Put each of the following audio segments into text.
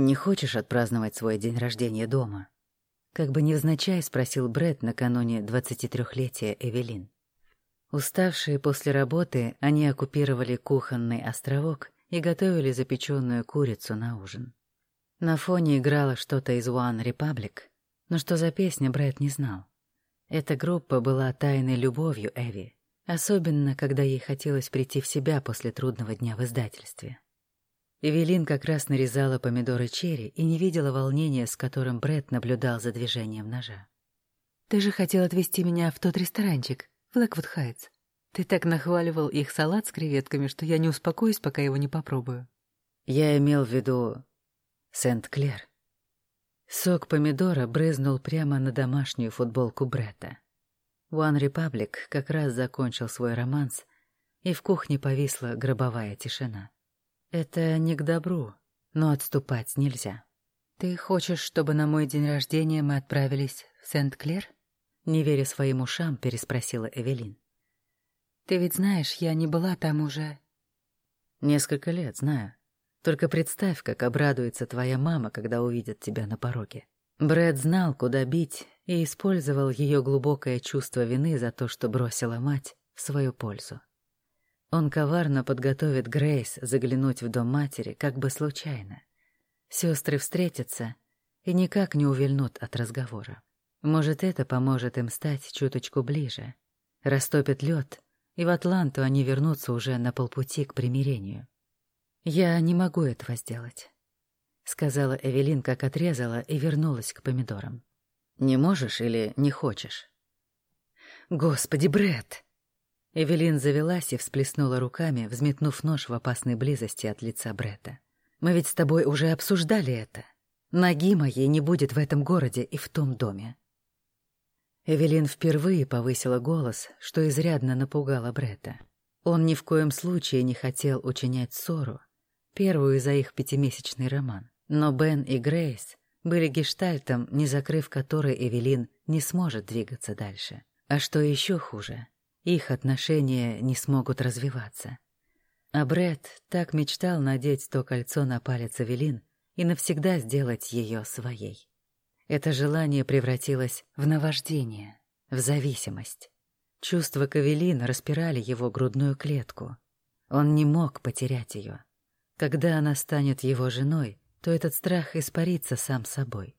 «Не хочешь отпраздновать свой день рождения дома?» Как бы невзначай спросил Брэд накануне 23-летия Эвелин. Уставшие после работы, они оккупировали кухонный островок и готовили запеченную курицу на ужин. На фоне играло что-то из One Republic, но что за песня Брэд не знал. Эта группа была тайной любовью Эви, особенно когда ей хотелось прийти в себя после трудного дня в издательстве. Эвелин как раз нарезала помидоры черри и не видела волнения, с которым Брэд наблюдал за движением ножа. «Ты же хотел отвезти меня в тот ресторанчик, в Лэквуд Хайтс. Ты так нахваливал их салат с креветками, что я не успокоюсь, пока его не попробую». Я имел в виду Сент-Клер. Сок помидора брызнул прямо на домашнюю футболку Бретта. One Republic как раз закончил свой романс, и в кухне повисла гробовая тишина. Это не к добру, но отступать нельзя. «Ты хочешь, чтобы на мой день рождения мы отправились в Сент-Клер?» Не веря своим ушам, переспросила Эвелин. «Ты ведь знаешь, я не была там уже...» «Несколько лет, знаю. Только представь, как обрадуется твоя мама, когда увидит тебя на пороге». Брэд знал, куда бить, и использовал ее глубокое чувство вины за то, что бросила мать, в свою пользу. Он коварно подготовит Грейс заглянуть в дом матери, как бы случайно. Сестры встретятся и никак не увильнут от разговора. Может, это поможет им стать чуточку ближе. Растопит лед, и в Атланту они вернутся уже на полпути к примирению. «Я не могу этого сделать», — сказала Эвелин, как отрезала, и вернулась к помидорам. «Не можешь или не хочешь?» «Господи, Брэд!» Эвелин завелась и всплеснула руками, взметнув нож в опасной близости от лица Бретта. «Мы ведь с тобой уже обсуждали это. Ноги моей не будет в этом городе и в том доме». Эвелин впервые повысила голос, что изрядно напугало Бретта. Он ни в коем случае не хотел учинять ссору, первую за их пятимесячный роман. Но Бен и Грейс были гештальтом, не закрыв который Эвелин не сможет двигаться дальше. А что еще хуже, их отношения не смогут развиваться. А Бред так мечтал надеть то кольцо на палец Эвелин и навсегда сделать ее своей. Это желание превратилось в наваждение, в зависимость. Чувства к Эвелин распирали его грудную клетку. Он не мог потерять ее. Когда она станет его женой, то этот страх испарится сам собой.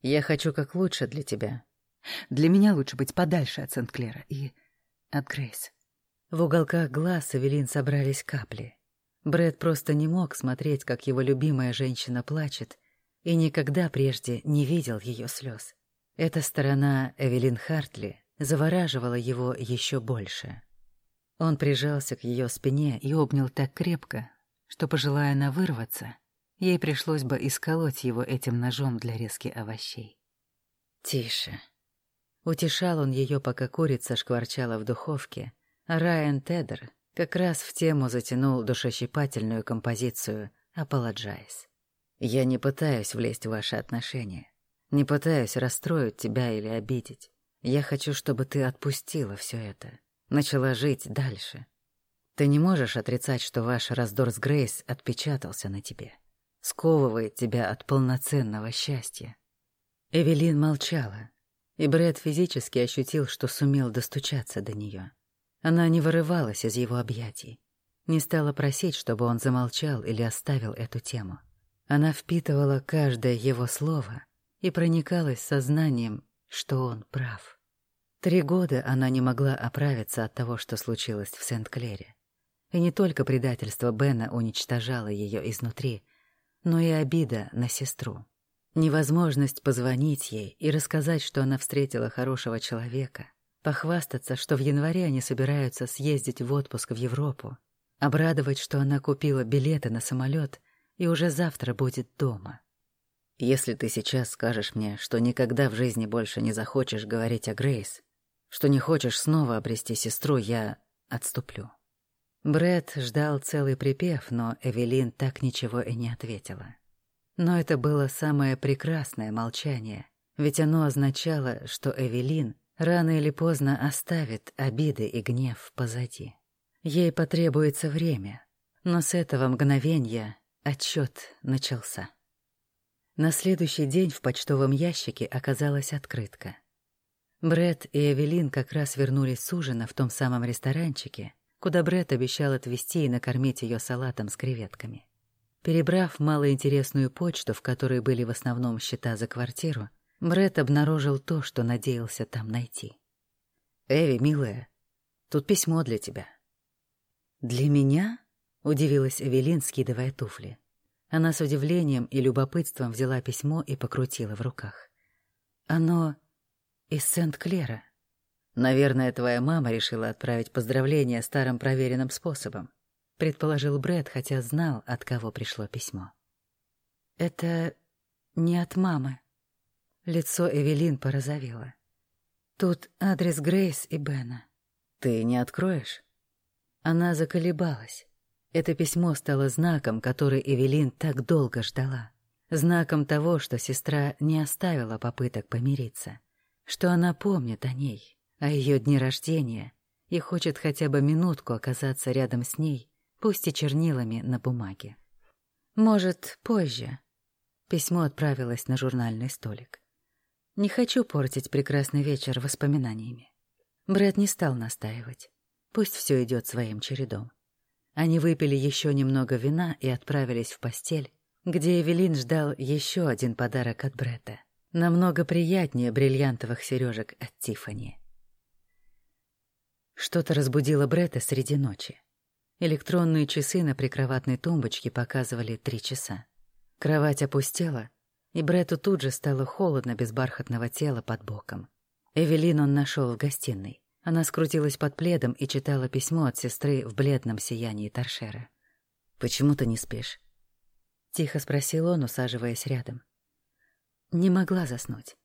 «Я хочу как лучше для тебя». «Для меня лучше быть подальше от Сент-Клера и от Грейс. В уголках глаз Эвелин собрались капли. Брэд просто не мог смотреть, как его любимая женщина плачет, и никогда прежде не видел ее слез. Эта сторона Эвелин Хартли завораживала его еще больше. Он прижался к ее спине и обнял так крепко, что, пожелая она вырваться, ей пришлось бы исколоть его этим ножом для резки овощей. «Тише», Утешал он ее, пока курица шкварчала в духовке, Райан Тедер как раз в тему затянул душещипательную композицию «Apologize». «Я не пытаюсь влезть в ваши отношения, не пытаюсь расстроить тебя или обидеть. Я хочу, чтобы ты отпустила все это, начала жить дальше. Ты не можешь отрицать, что ваш раздор с Грейс отпечатался на тебе, сковывает тебя от полноценного счастья». Эвелин молчала, и Брэд физически ощутил, что сумел достучаться до нее. Она не вырывалась из его объятий, не стала просить, чтобы он замолчал или оставил эту тему. Она впитывала каждое его слово и проникалась сознанием, что он прав. Три года она не могла оправиться от того, что случилось в Сент-Клере. И не только предательство Бена уничтожало ее изнутри, но и обида на сестру. Невозможность позвонить ей и рассказать, что она встретила хорошего человека, похвастаться, что в январе они собираются съездить в отпуск в Европу, обрадовать, что она купила билеты на самолет и уже завтра будет дома. Если ты сейчас скажешь мне, что никогда в жизни больше не захочешь говорить о Грейс, что не хочешь снова обрести сестру, я отступлю. Бред ждал целый припев, но Эвелин так ничего и не ответила. Но это было самое прекрасное молчание, ведь оно означало, что Эвелин рано или поздно оставит обиды и гнев позади. Ей потребуется время, но с этого мгновения отчет начался. На следующий день в почтовом ящике оказалась открытка. Бред и Эвелин как раз вернулись с ужина в том самом ресторанчике, куда Бред обещал отвезти и накормить ее салатом с креветками. Перебрав малоинтересную почту, в которой были в основном счета за квартиру, Бред обнаружил то, что надеялся там найти. «Эви, милая, тут письмо для тебя». «Для меня?» — удивилась Эвелин, скидывая туфли. Она с удивлением и любопытством взяла письмо и покрутила в руках. «Оно из Сент-Клера. Наверное, твоя мама решила отправить поздравления старым проверенным способом, предположил Брэд, хотя знал, от кого пришло письмо. Это не от мамы. Лицо Эвелин порозовело. Тут адрес Грейс и Бена. Ты не откроешь? Она заколебалась. Это письмо стало знаком, который Эвелин так долго ждала. Знаком того, что сестра не оставила попыток помириться что она помнит о ней, о ее дне рождения и хочет хотя бы минутку оказаться рядом с ней, пусть и чернилами на бумаге. Может, позже. Письмо отправилось на журнальный столик. Не хочу портить прекрасный вечер воспоминаниями. Брэд не стал настаивать. Пусть все идет своим чередом. Они выпили еще немного вина и отправились в постель, где Эвелин ждал еще один подарок от Бретта. Намного приятнее бриллиантовых сережек от Тиффани. Что-то разбудило Бретта среди ночи. Электронные часы на прикроватной тумбочке показывали три часа. Кровать опустела, и Бретту тут же стало холодно без бархатного тела под боком. Эвелин он нашел в гостиной. Она скрутилась под пледом и читала письмо от сестры в бледном сиянии торшера. «Почему ты не спишь?» — тихо спросил он, усаживаясь рядом. Не могла заснуть.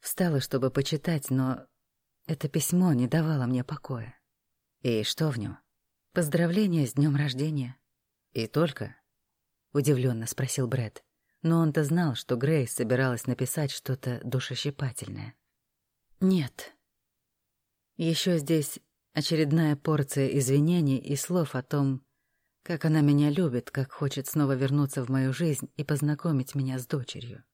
Встала, чтобы почитать, но это письмо не давало мне покоя. И что в нем? Поздравление с днем рождения. И только? Удивленно спросил Бред. Но он-то знал, что Грейс собиралась написать что-то душещипательное. Нет. Еще здесь очередная порция извинений и слов о том, как она меня любит, как хочет снова вернуться в мою жизнь и познакомить меня с дочерью.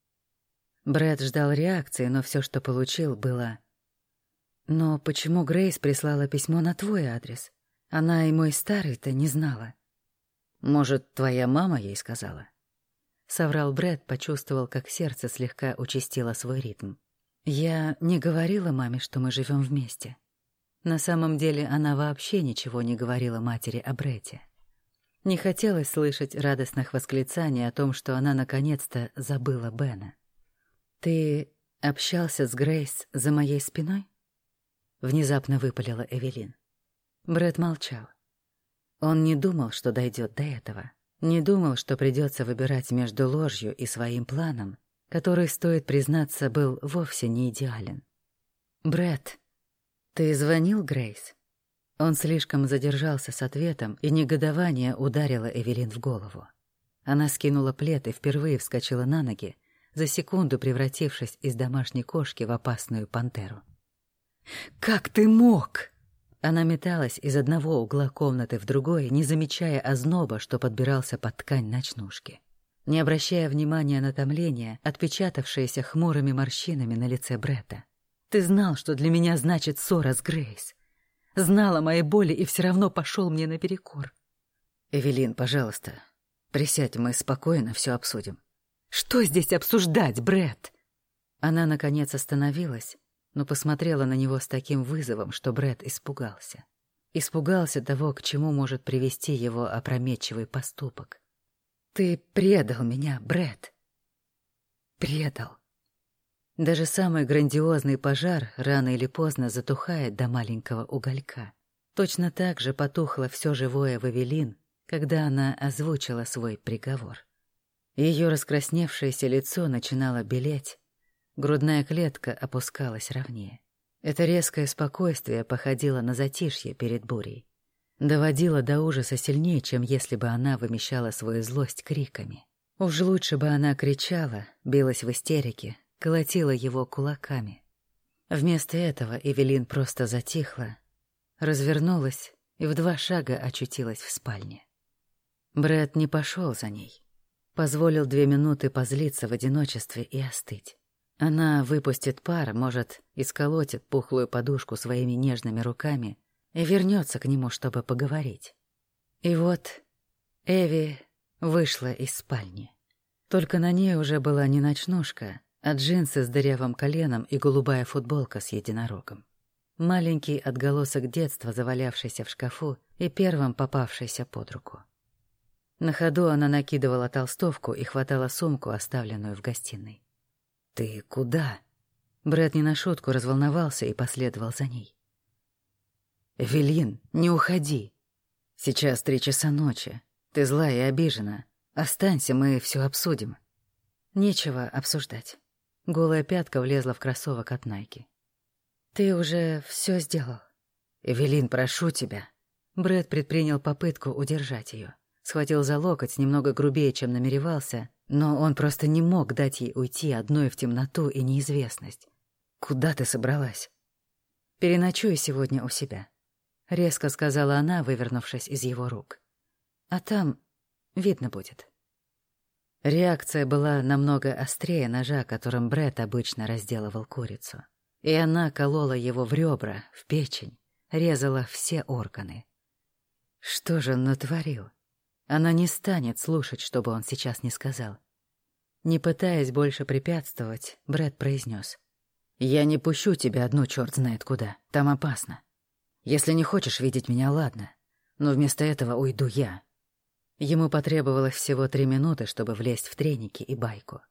Брэд ждал реакции, но все, что получил, было... «Но почему Грейс прислала письмо на твой адрес? Она и мой старый-то не знала». «Может, твоя мама ей сказала?» Соврал Брэд, почувствовал, как сердце слегка участило свой ритм. «Я не говорила маме, что мы живем вместе. На самом деле она вообще ничего не говорила матери о Бретте. Не хотелось слышать радостных восклицаний о том, что она наконец-то забыла Бена. «Ты общался с Грейс за моей спиной?» Внезапно выпалила Эвелин. Брэд молчал. Он не думал, что дойдет до этого. Не думал, что придется выбирать между ложью и своим планом, который, стоит признаться, был вовсе не идеален. Брэд, ты звонил Грейс?» Он слишком задержался с ответом, и негодование ударило Эвелин в голову. Она скинула плед и впервые вскочила на ноги, за секунду превратившись из домашней кошки в опасную пантеру. «Как ты мог?» Она металась из одного угла комнаты в другой, не замечая озноба, что подбирался под ткань ночнушки. Не обращая внимания на томление, отпечатавшееся хмурыми морщинами на лице Бретта. «Ты знал, что для меня значит ссора с Грейс. Знал о моей боли и все равно пошел мне наперекор». «Эвелин, пожалуйста, присядь, мы спокойно все обсудим». Что здесь обсуждать, Бред? Она наконец остановилась, но посмотрела на него с таким вызовом, что Бред испугался. Испугался того, к чему может привести его опрометчивый поступок. Ты предал меня, Бред. Предал. Даже самый грандиозный пожар рано или поздно затухает до маленького уголька. Точно так же потухло все живое в Эвелин, когда она озвучила свой приговор. Ее раскрасневшееся лицо начинало белеть, грудная клетка опускалась ровнее. Это резкое спокойствие походило на затишье перед бурей. Доводило до ужаса сильнее, чем если бы она вымещала свою злость криками. Уж лучше бы она кричала, билась в истерике, колотила его кулаками. Вместо этого Эвелин просто затихла, развернулась и в два шага очутилась в спальне. Брэд не пошел за ней. Позволил две минуты позлиться в одиночестве и остыть. Она выпустит пар, может, исколотит пухлую подушку своими нежными руками и вернется к нему, чтобы поговорить. И вот Эви вышла из спальни. Только на ней уже была не ночнушка, а джинсы с дырявым коленом и голубая футболка с единорогом. Маленький отголосок детства, завалявшийся в шкафу и первым попавшийся под руку. На ходу она накидывала толстовку и хватала сумку, оставленную в гостиной. «Ты куда?» Брэд не на шутку разволновался и последовал за ней. «Эвелин, не уходи. Сейчас три часа ночи. Ты злая и обижена. Останься, мы все обсудим». Нечего обсуждать. Голая пятка влезла в кроссовок от Найки. «Ты уже все сделал». «Эвелин, прошу тебя». Брэд предпринял попытку удержать ее. Схватил за локоть немного грубее, чем намеревался, но он просто не мог дать ей уйти одной в темноту и неизвестность. «Куда ты собралась?» «Переночую сегодня у себя», — резко сказала она, вывернувшись из его рук. «А там видно будет». Реакция была намного острее ножа, которым Бред обычно разделывал курицу. И она колола его в ребра, в печень, резала все органы. Что же он натворил? Она не станет слушать, что бы он сейчас не сказал. Не пытаясь больше препятствовать, Брэд произнес. «Я не пущу тебя одну черт знает куда. Там опасно. Если не хочешь видеть меня, ладно. Но вместо этого уйду я». Ему потребовалось всего три минуты, чтобы влезть в треники и байку.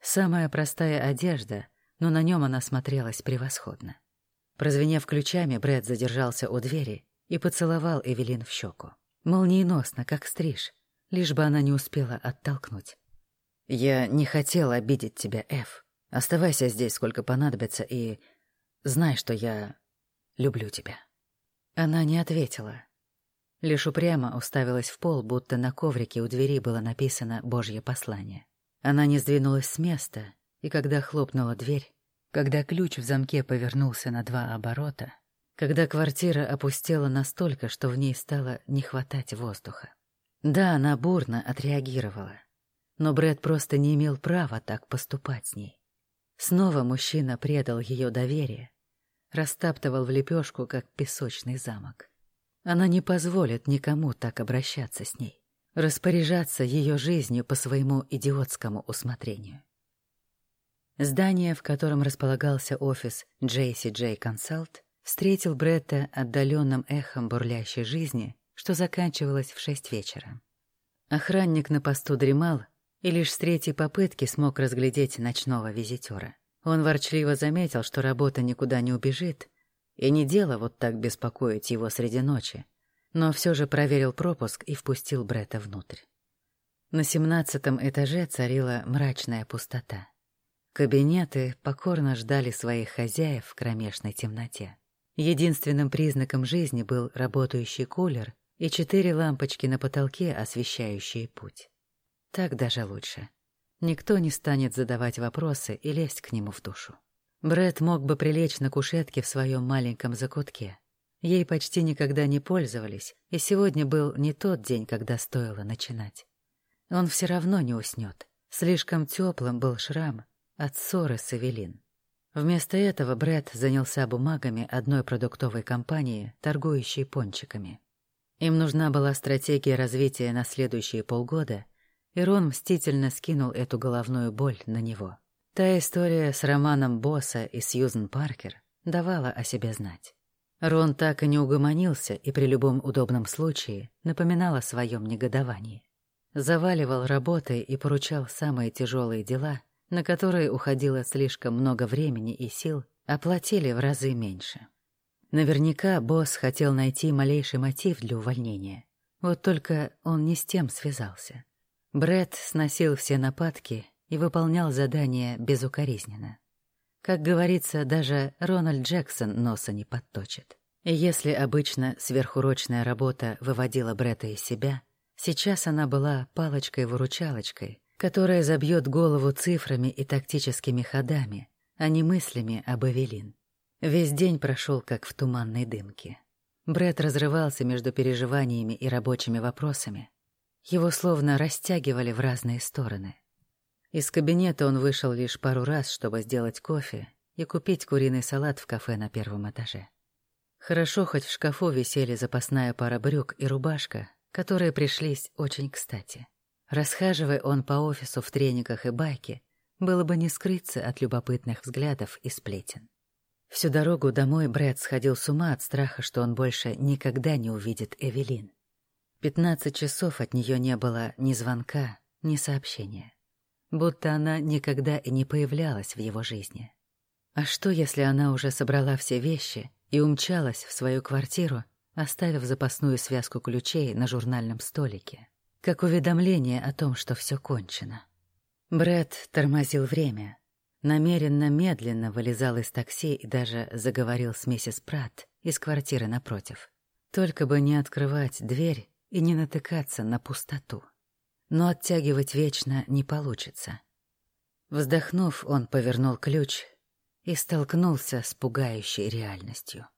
Самая простая одежда, но на нем она смотрелась превосходно. Прозвенев ключами, Брэд задержался у двери и поцеловал Эвелин в щеку. Молниеносно, как стриж, лишь бы она не успела оттолкнуть. «Я не хотел обидеть тебя, Эф. Оставайся здесь, сколько понадобится, и знай, что я люблю тебя». Она не ответила. Лишь упрямо уставилась в пол, будто на коврике у двери было написано «Божье послание». Она не сдвинулась с места, и когда хлопнула дверь, когда ключ в замке повернулся на два оборота, когда квартира опустела настолько, что в ней стало не хватать воздуха. Да, она бурно отреагировала, но Брэд просто не имел права так поступать с ней. Снова мужчина предал ее доверие, растаптывал в лепешку, как песочный замок. Она не позволит никому так обращаться с ней, распоряжаться ее жизнью по своему идиотскому усмотрению. Здание, в котором располагался офис JCJ Consult, встретил Бретта отдаленным эхом бурлящей жизни, что заканчивалось в шесть вечера. Охранник на посту дремал и лишь с третьей попытки смог разглядеть ночного визитера. Он ворчливо заметил, что работа никуда не убежит, и не дело вот так беспокоить его среди ночи, но все же проверил пропуск и впустил Бретта внутрь. На семнадцатом этаже царила мрачная пустота. Кабинеты покорно ждали своих хозяев в кромешной темноте. Единственным признаком жизни был работающий кулер и четыре лампочки на потолке, освещающие путь. Так даже лучше. Никто не станет задавать вопросы и лезть к нему в душу. Брэд мог бы прилечь на кушетке в своем маленьком закутке. Ей почти никогда не пользовались, и сегодня был не тот день, когда стоило начинать. Он все равно не уснет. Слишком теплым был шрам от ссоры с Эвелин. Вместо этого Брэд занялся бумагами одной продуктовой компании, торгующей пончиками. Им нужна была стратегия развития на следующие полгода, и Рон мстительно скинул эту головную боль на него. Та история с романом Босса и Сьюзен Паркер давала о себе знать. Рон так и не угомонился и при любом удобном случае напоминал о своем негодовании. Заваливал работой и поручал самые тяжелые дела, на которые уходило слишком много времени и сил, оплатили в разы меньше. Наверняка босс хотел найти малейший мотив для увольнения. Вот только он не с тем связался. Брэд сносил все нападки и выполнял задания безукоризненно. Как говорится, даже Рональд Джексон носа не подточит. И если обычно сверхурочная работа выводила Бретта из себя, сейчас она была палочкой-выручалочкой, которая забьет голову цифрами и тактическими ходами, а не мыслями об Эвелин. Весь день прошел как в туманной дымке. Бред разрывался между переживаниями и рабочими вопросами. Его словно растягивали в разные стороны. Из кабинета он вышел лишь пару раз, чтобы сделать кофе и купить куриный салат в кафе на первом этаже. Хорошо, хоть в шкафу висели запасная пара брюк и рубашка, которые пришлись очень кстати. Расхаживая он по офису в трениках и байке, было бы не скрыться от любопытных взглядов и сплетен. Всю дорогу домой Брэд сходил с ума от страха, что он больше никогда не увидит Эвелин. Пятнадцать часов от нее не было ни звонка, ни сообщения. Будто она никогда и не появлялась в его жизни. А что, если она уже собрала все вещи и умчалась в свою квартиру, оставив запасную связку ключей на журнальном столике, как уведомление о том, что все кончено? Брэд тормозил время, намеренно медленно вылезал из такси и даже заговорил с миссис Пратт из квартиры напротив. Только бы не открывать дверь и не натыкаться на пустоту. Но оттягивать вечно не получится. Вздохнув, он повернул ключ и столкнулся с пугающей реальностью.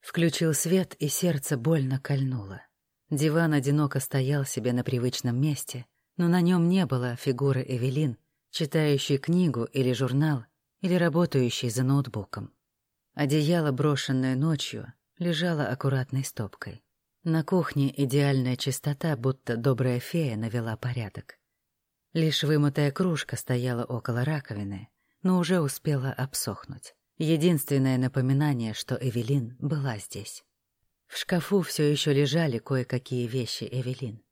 Включил свет, и сердце больно кольнуло. Диван одиноко стоял себе на привычном месте, но на нем не было фигуры Эвелин, читающей книгу или журнал, или работающей за ноутбуком. Одеяло, брошенное ночью, лежало аккуратной стопкой. На кухне идеальная чистота, будто добрая фея навела порядок. Лишь вымытая кружка стояла около раковины, но уже успела обсохнуть. Единственное напоминание, что Эвелин была здесь. В шкафу все еще лежали кое-какие вещи Эвелин.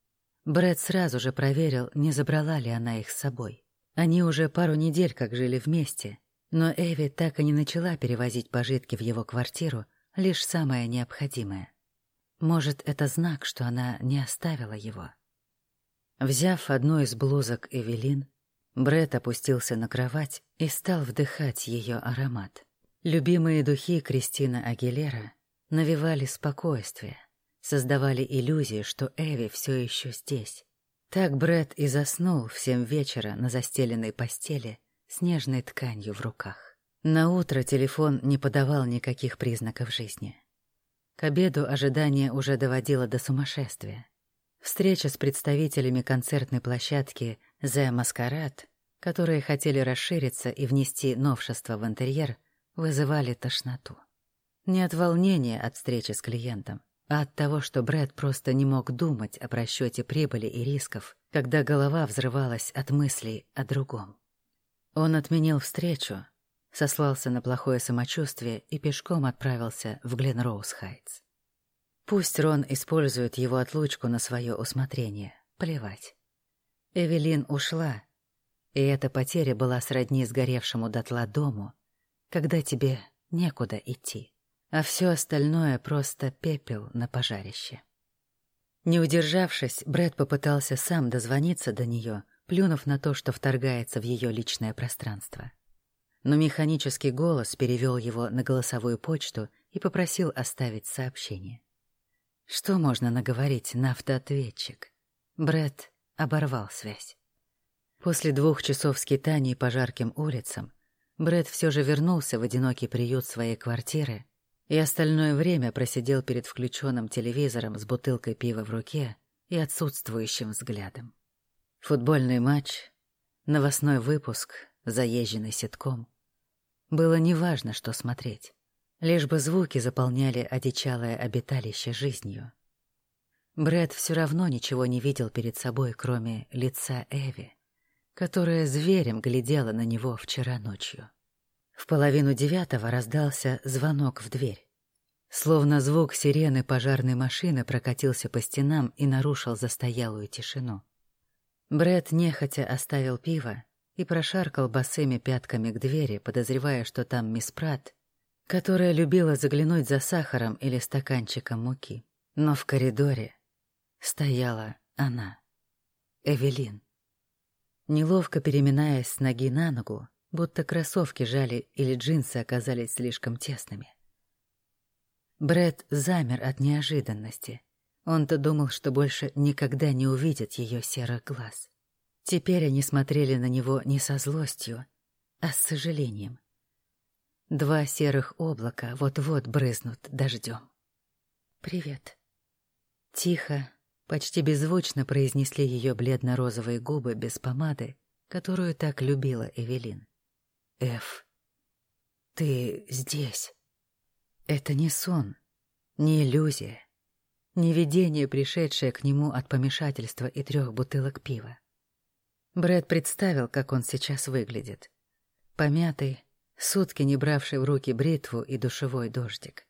Брэд сразу же проверил, не забрала ли она их с собой. Они уже пару недель как жили вместе, но Эви так и не начала перевозить пожитки в его квартиру, лишь самое необходимое. Может, это знак, что она не оставила его. Взяв одну из блузок Эвелин, Брэд опустился на кровать и стал вдыхать ее аромат. Любимые духи Кристина Агилера навевали спокойствие, создавали иллюзию, что Эви все еще здесь. Так Брэд и заснул в семь вечера на застеленной постели с нежной тканью в руках. На утро телефон не подавал никаких признаков жизни. К обеду ожидание уже доводило до сумасшествия. Встреча с представителями концертной площадки «The Masquerade», которые хотели расшириться и внести новшества в интерьер, вызывали тошноту. Не от волнения от встречи с клиентом, а от того, что Брэд просто не мог думать о просчете прибыли и рисков, когда голова взрывалась от мыслей о другом. Он отменил встречу, сослался на плохое самочувствие и пешком отправился в Гленроуз-Хайтс. Пусть Рон использует его отлучку на свое усмотрение, плевать. Эвелин ушла, и эта потеря была сродни сгоревшему дотла дому, когда тебе некуда идти, а все остальное просто пепел на пожарище. Не удержавшись, Брэд попытался сам дозвониться до нее, плюнув на то, что вторгается в ее личное пространство но механический голос перевел его на голосовую почту и попросил оставить сообщение. Что можно наговорить на автоответчик? Бред оборвал связь. После двух часов скитаний по жарким улицам Бред все же вернулся в одинокий приют своей квартиры и остальное время просидел перед включенным телевизором с бутылкой пива в руке и отсутствующим взглядом. Футбольный матч, новостной выпуск, заезженный ситком — было неважно, что смотреть. Лишь бы звуки заполняли одичалое обиталище жизнью. Брэд все равно ничего не видел перед собой, кроме лица Эви, которая зверем глядела на него вчера ночью. В половину девятого раздался звонок в дверь. Словно звук сирены пожарной машины прокатился по стенам и нарушил застоялую тишину. Брэд нехотя оставил пиво и прошаркал босыми пятками к двери, подозревая, что там мисс Прат, которая любила заглянуть за сахаром или стаканчиком муки. Но в коридоре стояла она, Эвелин. Неловко переминаясь с ноги на ногу, будто кроссовки жали или джинсы оказались слишком тесными. Бред замер от неожиданности. Он-то думал, что больше никогда не увидит ее серых глаз. Теперь они смотрели на него не со злостью, а с сожалением. Два серых облака вот-вот брызнут дождем. «Привет». Тихо, Почти беззвучно произнесли ее бледно-розовые губы без помады, которую так любила Эвелин. «Эф, ты здесь. Это не сон, не иллюзия, не видение, пришедшее к нему от помешательства и трех бутылок пива. Брэд представил, как он сейчас выглядит. Помятый, сутки не бравший в руки бритву и душевой дождик.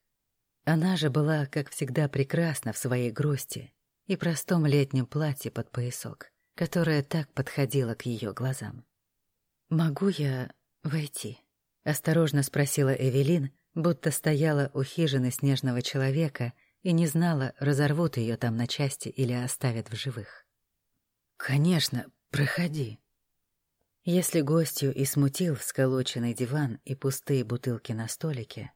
Она же была, как всегда, прекрасна в своей грусти и простом летнем платье под поясок, которое так подходило к ее глазам. «Могу я войти?» — осторожно спросила Эвелин, будто стояла у хижины снежного человека и не знала, разорвут ее там на части или оставят в живых. «Конечно, проходи». Если гостью и смутил всколоченный диван и пустые бутылки на столике,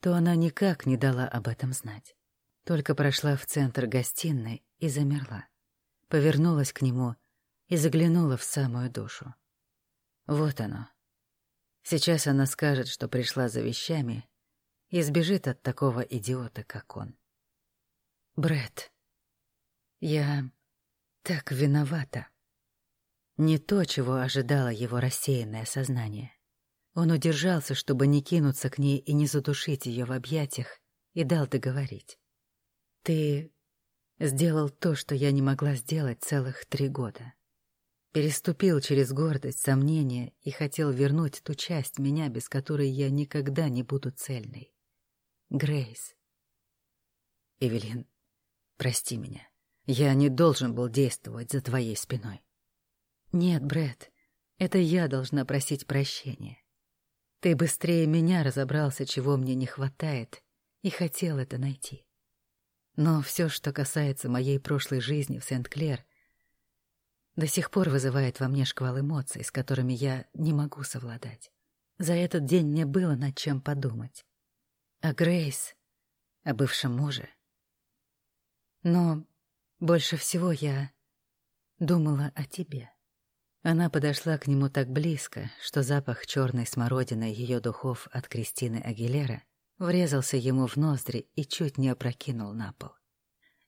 то она никак не дала об этом знать. Только прошла в центр гостиной и замерла. Повернулась к нему и заглянула в самую душу. Вот оно. Сейчас она скажет, что пришла за вещами и сбежит от такого идиота, как он. Бред, я так виновата. Не то, чего ожидало его рассеянное сознание. Он удержался, чтобы не кинуться к ней и не задушить ее в объятиях, и дал договорить. Ты сделал то, что я не могла сделать целых три года. Переступил через гордость, сомнения и хотел вернуть ту часть меня, без которой я никогда не буду цельной. Грейс. Эвелин, прости меня. Я не должен был действовать за твоей спиной. Нет, Брэд, это я должна просить прощения. Ты быстрее меня разобрался, чего мне не хватает, и хотел это найти. Но все, что касается моей прошлой жизни в Сент-Клер, до сих пор вызывает во мне шквал эмоций, с которыми я не могу совладать. За этот день мне было над чем подумать. О Грейс, о бывшем муже. Но больше всего я думала о тебе. Она подошла к нему так близко, что запах черной смородины ее духов от Кристины Агилера врезался ему в ноздри и чуть не опрокинул на пол.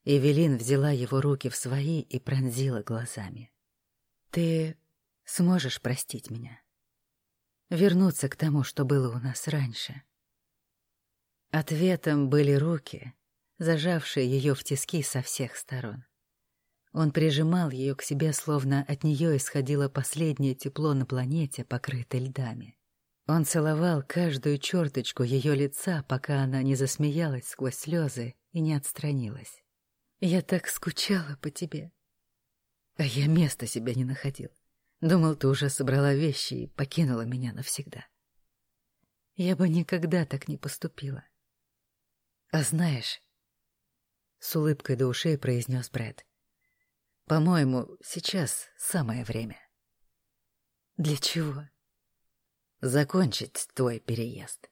Эвелин взяла его руки в свои и пронзила глазами. «Ты сможешь простить меня? Вернуться к тому, что было у нас раньше?» Ответом были руки, зажавшие ее в тиски со всех сторон. Он прижимал ее к себе, словно от нее исходило последнее тепло на планете, покрытой льдами. Он целовал каждую черточку ее лица, пока она не засмеялась сквозь слезы и не отстранилась. «Я так скучала по тебе». А я места себя не находил. Думал, ты уже собрала вещи и покинула меня навсегда. Я бы никогда так не поступила. А знаешь, с улыбкой до ушей произнес Брэд, по-моему, сейчас самое время. Для чего? закончить твой переезд.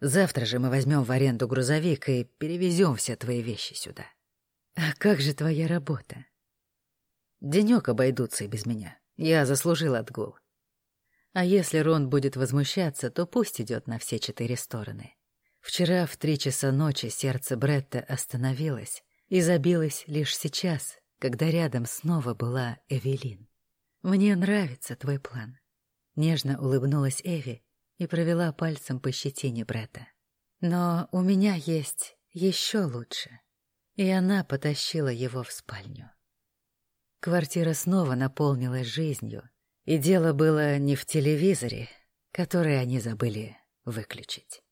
Завтра же мы возьмем в аренду грузовик и перевезем все твои вещи сюда. А как же твоя работа? Денек обойдутся и без меня. Я заслужил отгул. А если Рон будет возмущаться, то пусть идет на все четыре стороны. Вчера в три часа ночи сердце Бретта остановилось и забилось лишь сейчас, когда рядом снова была Эвелин. Мне нравится твой план. Нежно улыбнулась Эви и провела пальцем по щетине Бретта. Но у меня есть еще лучше. И она потащила его в спальню. Квартира снова наполнилась жизнью, и дело было не в телевизоре, который они забыли выключить.